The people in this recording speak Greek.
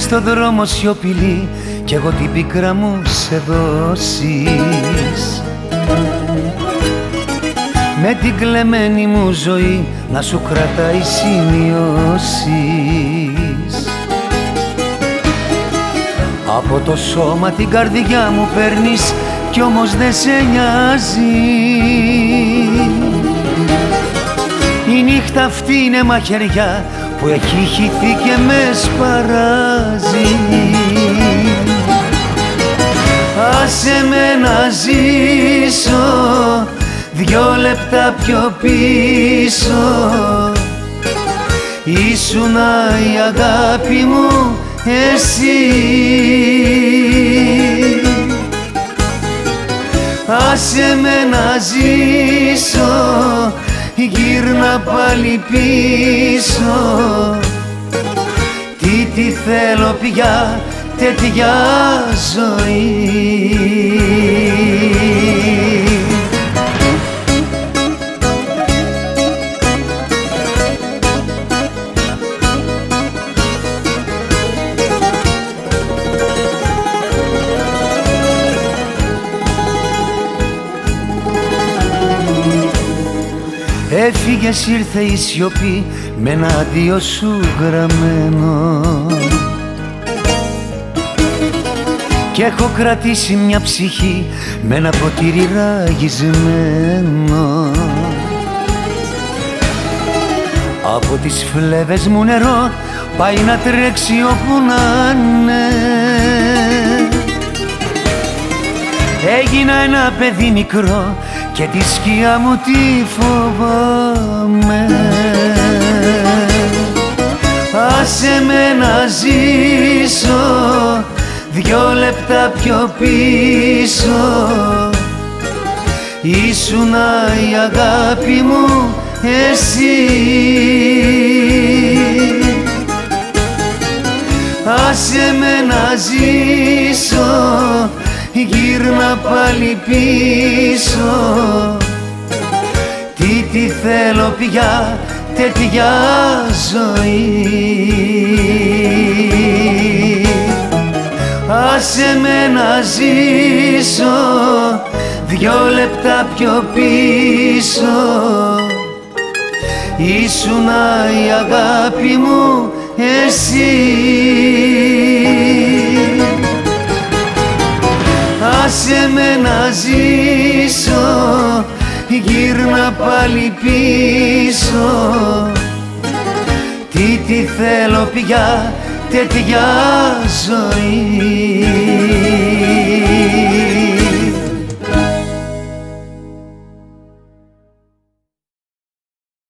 Στο δρόμο σιωπηλή κι εγώ την πίκρα μου σε δώσεις. Με την κλεμμένη μου ζωή να σου κρατάει σημειώσεις. Από το σώμα την καρδιά μου παίρνεις κι όμως δεν σε νοιάζει. Η νύχτα αυτή είναι μαχαιριά που έχει χυθεί και με σπαράζει. Άσε με να ζήσω δυο λεπτά πιο πίσω. Ήσουνα η αγάπη μου εσύ. Άσε με να ζήσω γύρνα πάλι πίσω. Τι τι θέλω πια τέτοια ζωή. Έφυγες ήρθε η σιωπή με ένα αντίο σου γραμμένο Κι έχω κρατήσει μια ψυχή με ένα ποτήρι ραγισμένο. Από τις φλέβες μου νερό πάει να τρέξει όπου να είναι. Έγινα ένα παιδί μικρό και τη σκιά μου τη φοβάμαι. Άσε με να ζήσω δυο λεπτά πιο πίσω. Ήσουνα η αγάπη μου εσύ. Άσε με να ζήσω γύρνα πάλι πίσω. Τι τι θέλω πια τέτοια ζωή Άσε με να ζήσω. Δυο λεπτά πιο πίσω. Ήσουνα η αγάπη μου εσύ. Άσε με να ζήσω. Γύρνα πάλι πίσω. Τι τι θέλω πια τέτοια ζωή